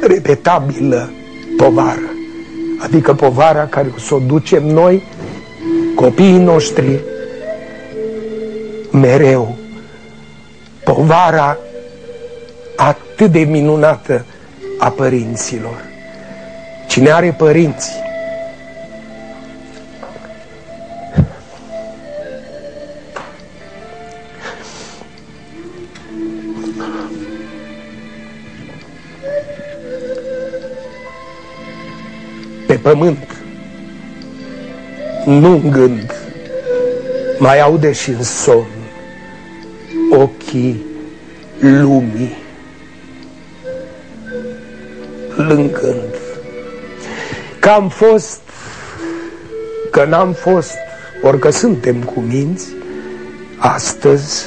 repetabilă povară, adică povara care o să o ducem noi, copiii noștri, mereu. Povara atât de minunată a părinților. Cine are părinți pe pământ, nu în gând, mai aude și în somn ochii lumii plângând. Că am fost, că n-am fost, orică suntem cu minți, astăzi,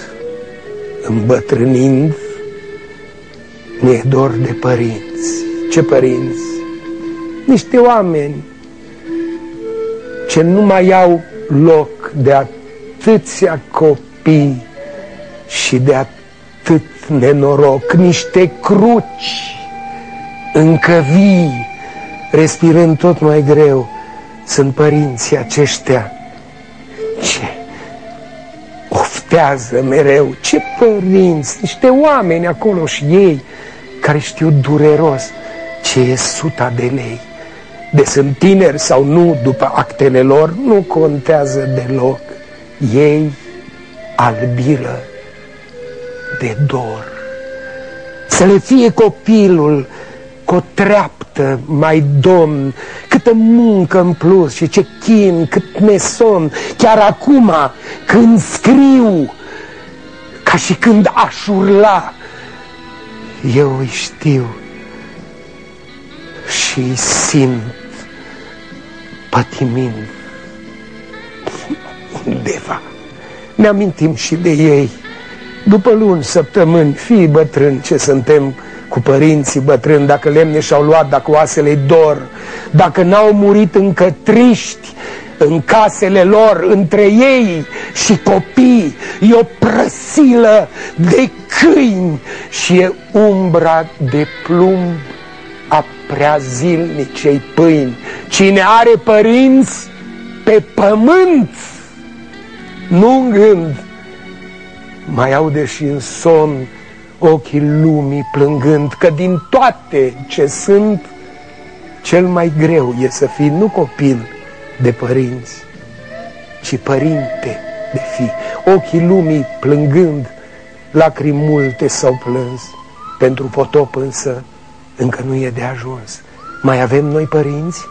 îmbătrânind, ne dor de părinți. Ce părinți? Niște oameni ce nu mai au loc de atâția copii și de atât nenoroc, niște cruci încă vii, respirând tot mai greu, sunt părinții aceștia. Ce oftează mereu, ce părinți, niște oameni acolo și ei, care știu dureros ce e suta de lei. De sunt tineri sau nu, după actele lor, nu contează deloc. Ei albiră de dor. Să le fie copilul cu o treaptă mai domn, câtă muncă în plus și ce chin, cât neson, chiar acum când scriu, ca și când aș urla, eu îi știu și îi simt pătimind undeva. Ne amintim și de ei. După luni, săptămâni, fii bătrân ce suntem cu părinții bătrâni, dacă lemne și-au luat, dacă oasele dor, dacă n-au murit încă triști în casele lor, între ei și copii, e o prăsilă de câini și e umbra de plumb a preazilnicei pâini. Cine are părinți pe pământ, nu în gând, mai aude și în somn ochii lumii plângând că din toate ce sunt, cel mai greu e să fii nu copil de părinți, ci părinte de fi. Ochii lumii plângând, lacrimi multe s-au plâns, pentru potop însă încă nu e de ajuns. Mai avem noi părinți?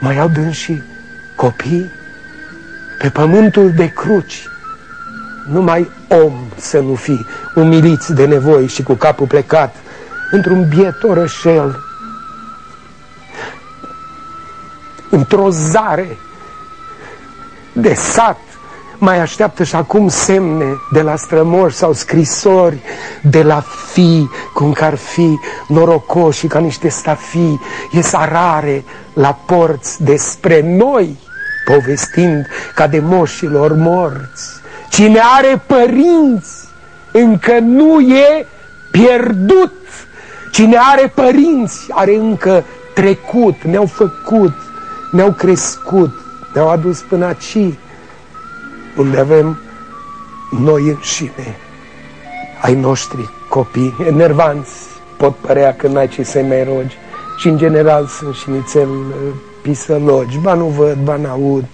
Mai au dânsii copii pe pământul de cruci, numai om să nu fi umiliți de nevoi și cu capul plecat într-un biet orășel, într-o zare de sat, mai așteaptă și acum semne de la strămoși sau scrisori de la fi, cum că ar fi norocoși ca niște stafii, ies arare la porți despre noi, povestind ca de moșilor morți. Cine are părinți încă nu e pierdut. Cine are părinți are încă trecut, ne-au făcut, ne-au crescut, ne-au adus până aici, unde avem noi înșine, ai noștri copii, enervanți, pot părea că n-ai ce să-i mai rogi. Și în general sunt și nițel uh, pisălogi, ba nu văd, ba n-aud,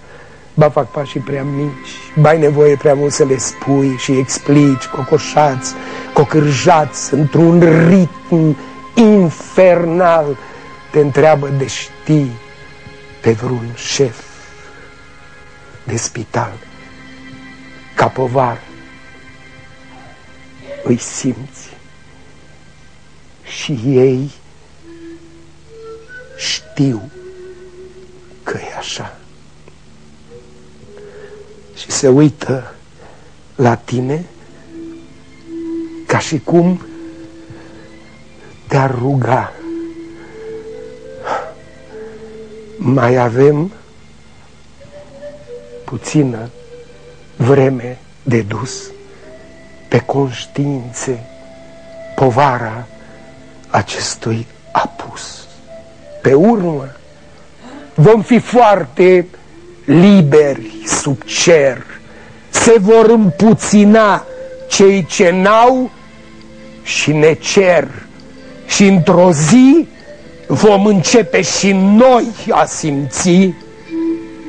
ba fac pașii prea mici, ba ai nevoie prea mult să le spui și explici, cocoșați, cocârjați, într-un ritm infernal, te întreabă de știi pe vreun șef de spital, capovar, îi simți și ei știu că e așa și se uită la tine ca și cum te-ar ruga. Mai avem puțină vreme de dus pe conștiințe povara acestui apus. Pe urmă, vom fi foarte liberi sub cer, se vor împuțina cei ce n-au și ne cer și într-o zi vom începe și noi a simți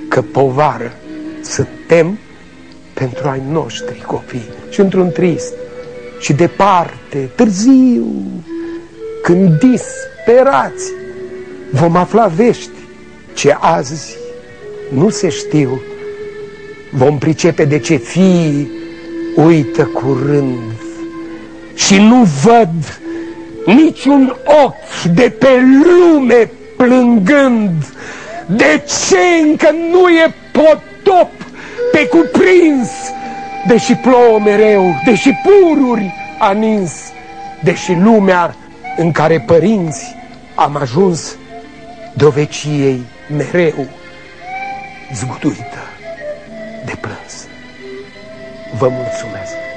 că povară suntem pentru ai noștri copii și într-un trist și departe, târziu, când disperați vom afla vești ce azi nu se știu, vom pricepe de ce fii uită curând și nu văd niciun ochi de pe lume plângând. De ce încă nu e potop pe cuprins, deși plouă mereu, deși pururi a nins, deși lumea în care părinți am ajuns doveciei mereu zguduită de plâns. Vă mulțumesc!